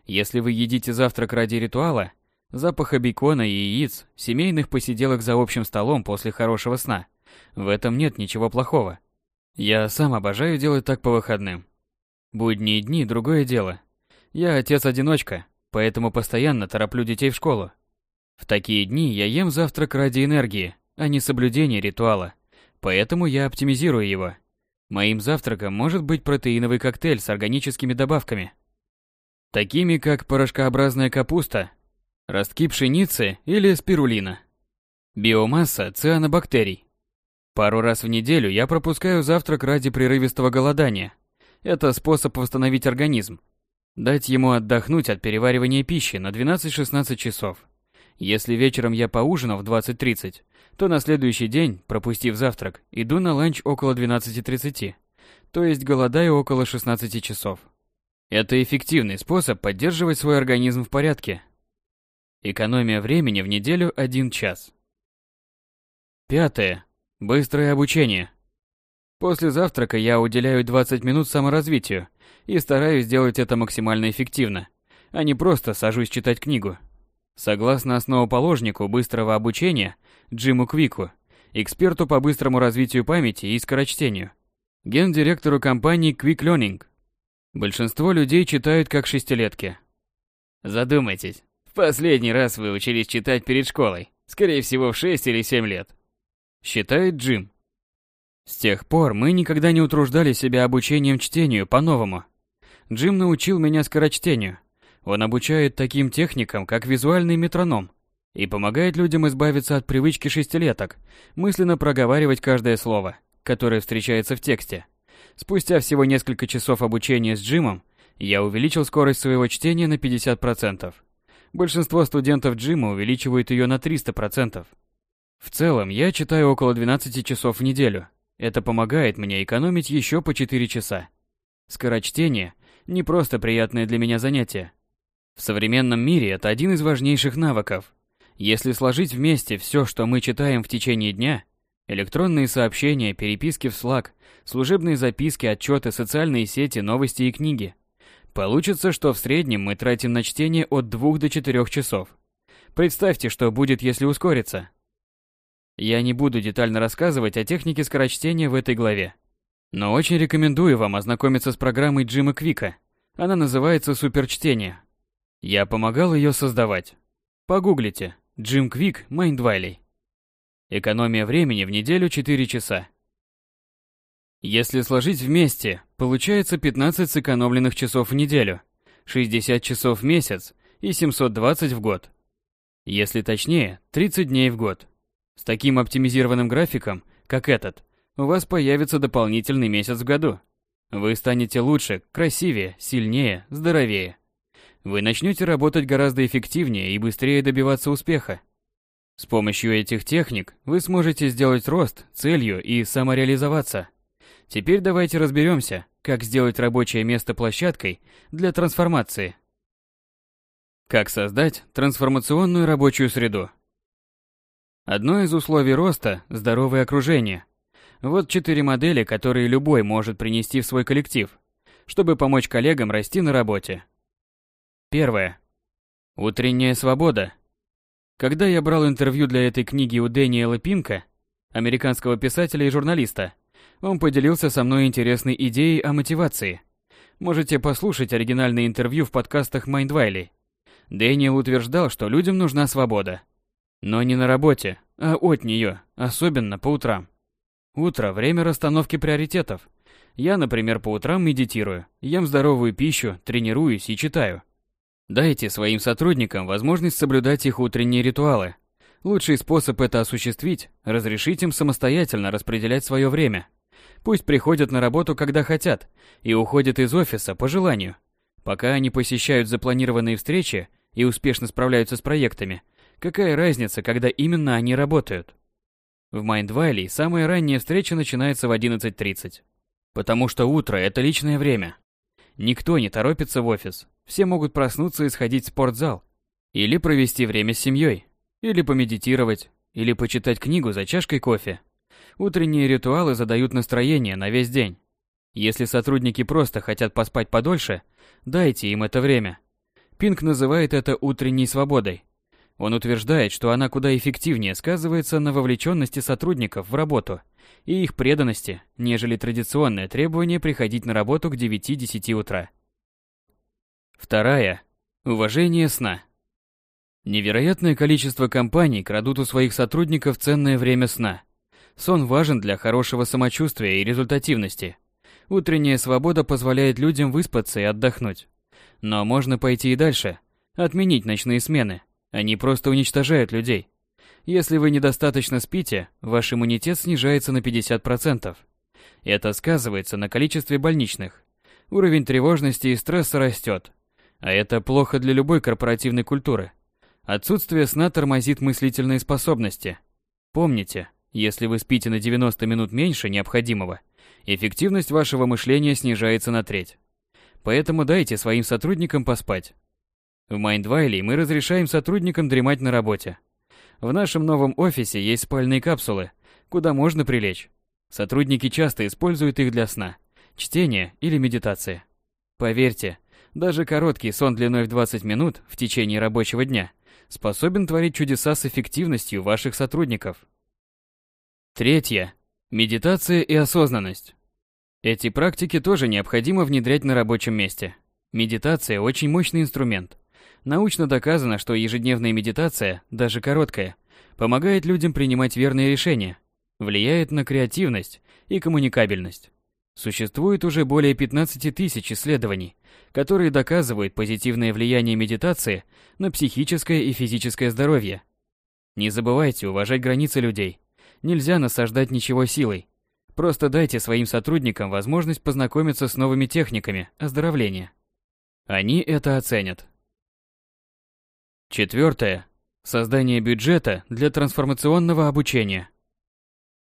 Если вы едите завтрак ради ритуала, запаха бекона и яиц, семейных посиделок за общим столом после хорошего сна, в этом нет ничего плохого. Я сам обожаю делать так по выходным. Будние дни – другое дело. Я отец-одиночка, поэтому постоянно тороплю детей в школу. В такие дни я ем завтрак ради энергии, а не соблюдения ритуала. Поэтому я оптимизирую его. Моим завтраком может быть протеиновый коктейль с органическими добавками. Такими как порошкообразная капуста, ростки пшеницы или спирулина. Биомасса цианобактерий. Пару раз в неделю я пропускаю завтрак ради прерывистого голодания. Это способ восстановить организм, дать ему отдохнуть от переваривания пищи на 12-16 часов. Если вечером я поужинал в 20.30, то на следующий день, пропустив завтрак, иду на ланч около 12.30, то есть голодаю около 16 часов. Это эффективный способ поддерживать свой организм в порядке. Экономия времени в неделю 1 час. Пятое. Быстрое обучение. После завтрака я уделяю 20 минут саморазвитию и стараюсь сделать это максимально эффективно, а не просто сажусь читать книгу. Согласно основоположнику быстрого обучения Джиму Квику, эксперту по быстрому развитию памяти и скорочтению, гендиректору компании Quick Learning, большинство людей читают как шестилетки. Задумайтесь, в последний раз вы учились читать перед школой, скорее всего в 6 или 7 лет. Считает Джим. С тех пор мы никогда не утруждали себя обучением чтению по-новому. Джим научил меня скорочтению – он обучает таким техникам, как визуальный метроном, и помогает людям избавиться от привычки шестилеток, мысленно проговаривать каждое слово, которое встречается в тексте. Спустя всего несколько часов обучения с Джимом, я увеличил скорость своего чтения на 50%. Большинство студентов Джима увеличивают ее на 300%. В целом, я читаю около 12 часов в неделю. Это помогает мне экономить еще по 4 часа. Скорочтение – не просто приятное для меня занятие, в современном мире это один из важнейших навыков. Если сложить вместе все, что мы читаем в течение дня, электронные сообщения, переписки в Slack, служебные записки, отчеты, социальные сети, новости и книги, получится, что в среднем мы тратим на чтение от 2 до 4 часов. Представьте, что будет, если ускориться. Я не буду детально рассказывать о технике скорочтения в этой главе. Но очень рекомендую вам ознакомиться с программой Джима Квика. Она называется «Суперчтение». Я помогал ее создавать. Погуглите. Джим Квик Майндвайлей. Экономия времени в неделю 4 часа. Если сложить вместе, получается 15 сэкономленных часов в неделю, 60 часов в месяц и 720 в год. Если точнее, 30 дней в год. С таким оптимизированным графиком, как этот, у вас появится дополнительный месяц в году. Вы станете лучше, красивее, сильнее, здоровее. Вы начнете работать гораздо эффективнее и быстрее добиваться успеха. С помощью этих техник вы сможете сделать рост целью и самореализоваться. Теперь давайте разберемся, как сделать рабочее место площадкой для трансформации. Как создать трансформационную рабочую среду? Одно из условий роста – здоровое окружение. Вот четыре модели, которые любой может принести в свой коллектив, чтобы помочь коллегам расти на работе. Первое. Утренняя свобода. Когда я брал интервью для этой книги у Дэниела Пинка, американского писателя и журналиста, он поделился со мной интересной идеей о мотивации. Можете послушать оригинальное интервью в подкастах Майндвайли. Дэниел утверждал, что людям нужна свобода. Но не на работе, а от нее, особенно по утрам. Утро – время расстановки приоритетов. Я, например, по утрам медитирую, ем здоровую пищу, тренируюсь и читаю – Дайте своим сотрудникам возможность соблюдать их утренние ритуалы. Лучший способ это осуществить – разрешить им самостоятельно распределять свое время. Пусть приходят на работу, когда хотят, и уходят из офиса по желанию. Пока они посещают запланированные встречи и успешно справляются с проектами, какая разница, когда именно они работают? В Майндвайле самая ранняя встреча начинается в 11.30. Потому что утро – это личное время. Никто не торопится в офис, все могут проснуться и сходить в спортзал, или провести время с семьей, или помедитировать, или почитать книгу за чашкой кофе. Утренние ритуалы задают настроение на весь день. Если сотрудники просто хотят поспать подольше, дайте им это время. Пинг называет это утренней свободой. Он утверждает, что она куда эффективнее сказывается на вовлеченности сотрудников в работу и их преданности, нежели традиционное требование приходить на работу к 9-10 утра. Вторая – уважение сна. Невероятное количество компаний крадут у своих сотрудников ценное время сна. Сон важен для хорошего самочувствия и результативности. Утренняя свобода позволяет людям выспаться и отдохнуть. Но можно пойти и дальше, отменить ночные смены. Они просто уничтожают людей. Если вы недостаточно спите, ваш иммунитет снижается на 50%. Это сказывается на количестве больничных. Уровень тревожности и стресса растет, а это плохо для любой корпоративной культуры. Отсутствие сна тормозит мыслительные способности. Помните, если вы спите на 90 минут меньше необходимого, эффективность вашего мышления снижается на треть. Поэтому дайте своим сотрудникам поспать. В Майндвайле мы разрешаем сотрудникам дремать на работе. В нашем новом офисе есть спальные капсулы, куда можно прилечь. Сотрудники часто используют их для сна, чтения или медитации. Поверьте, даже короткий сон длиной в 20 минут в течение рабочего дня способен творить чудеса с эффективностью ваших сотрудников. Третье. Медитация и осознанность. Эти практики тоже необходимо внедрять на рабочем месте. Медитация – очень мощный инструмент. Научно доказано, что ежедневная медитация, даже короткая, помогает людям принимать верные решения, влияет на креативность и коммуникабельность. Существует уже более 15 тысяч исследований, которые доказывают позитивное влияние медитации на психическое и физическое здоровье. Не забывайте уважать границы людей. Нельзя насаждать ничего силой. Просто дайте своим сотрудникам возможность познакомиться с новыми техниками оздоровления. Они это оценят. Четвертое. Создание бюджета для трансформационного обучения.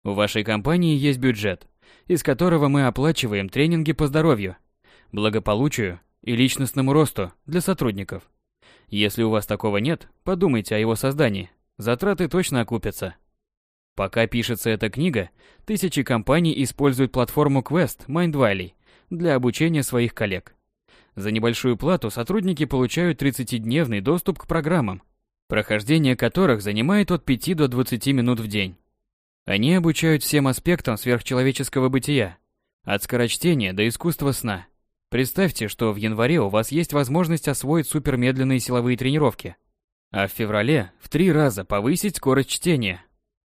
У вашей компании есть бюджет – из которого мы оплачиваем тренинги по здоровью, благополучию и личностному росту для сотрудников. Если у вас такого нет, подумайте о его создании. Затраты точно окупятся. Пока пишется эта книга, тысячи компаний используют платформу Quest Mind Valley для обучения своих коллег. За небольшую плату сотрудники получают 30-дневный доступ к программам, прохождение которых занимает от 5 до 20 минут в день. Они обучают всем аспектам сверхчеловеческого бытия, от скорочтения до искусства сна. Представьте, что в январе у вас есть возможность освоить супермедленные силовые тренировки, а в феврале в три раза повысить скорость чтения.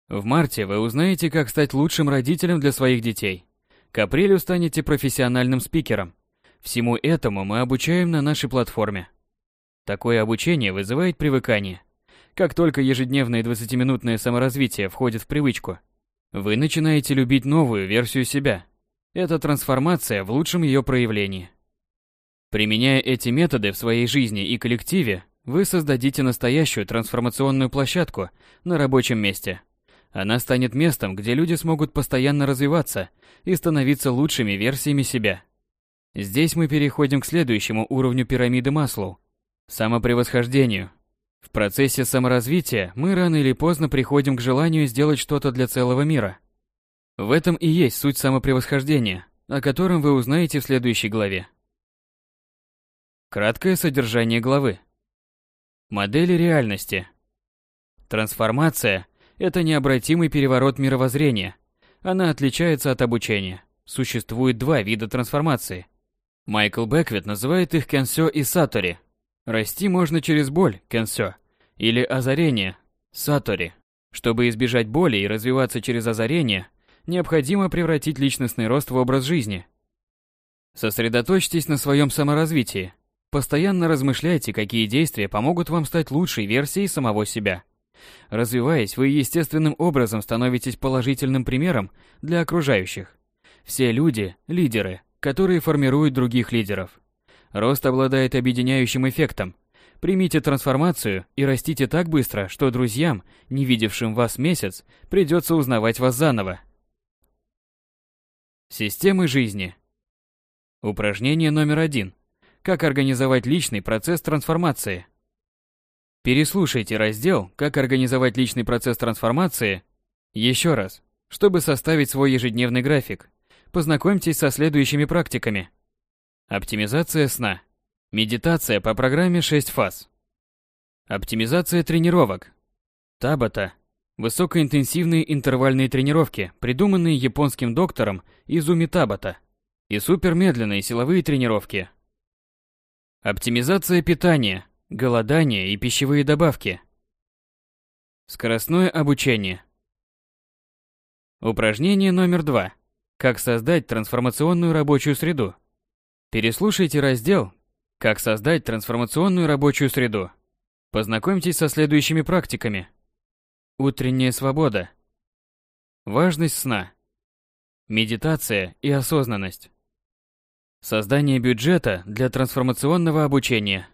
В марте вы узнаете, как стать лучшим родителем для своих детей. К апрелю станете профессиональным спикером. Всему этому мы обучаем на нашей платформе. Такое обучение вызывает привыкание – как только ежедневное 20-минутное саморазвитие входит в привычку, вы начинаете любить новую версию себя. Это трансформация в лучшем ее проявлении. Применяя эти методы в своей жизни и коллективе, вы создадите настоящую трансформационную площадку на рабочем месте. Она станет местом, где люди смогут постоянно развиваться и становиться лучшими версиями себя. Здесь мы переходим к следующему уровню пирамиды Маслоу – самопревосхождению – в процессе саморазвития мы рано или поздно приходим к желанию сделать что-то для целого мира. В этом и есть суть самопревосхождения, о котором вы узнаете в следующей главе. Краткое содержание главы. Модели реальности. Трансформация – это необратимый переворот мировоззрения. Она отличается от обучения. Существует два вида трансформации. Майкл Беквит называет их кенсё и сатори – Расти можно через боль, кэнсё, или озарение, сатори. Чтобы избежать боли и развиваться через озарение, необходимо превратить личностный рост в образ жизни. Сосредоточьтесь на своем саморазвитии. Постоянно размышляйте, какие действия помогут вам стать лучшей версией самого себя. Развиваясь, вы естественным образом становитесь положительным примером для окружающих. Все люди – лидеры, которые формируют других лидеров. Рост обладает объединяющим эффектом. Примите трансформацию и растите так быстро, что друзьям, не видевшим вас месяц, придется узнавать вас заново. Системы жизни. Упражнение номер один. Как организовать личный процесс трансформации. Переслушайте раздел «Как организовать личный процесс трансформации» еще раз, чтобы составить свой ежедневный график. Познакомьтесь со следующими практиками – Оптимизация сна. Медитация по программе 6 фаз. Оптимизация тренировок. Табата. Высокоинтенсивные интервальные тренировки, придуманные японским доктором Изуми Табата. И супермедленные силовые тренировки. Оптимизация питания, голодание и пищевые добавки. Скоростное обучение. Упражнение номер два. Как создать трансформационную рабочую среду. Переслушайте раздел «Как создать трансформационную рабочую среду». Познакомьтесь со следующими практиками. Утренняя свобода. Важность сна. Медитация и осознанность. Создание бюджета для трансформационного обучения.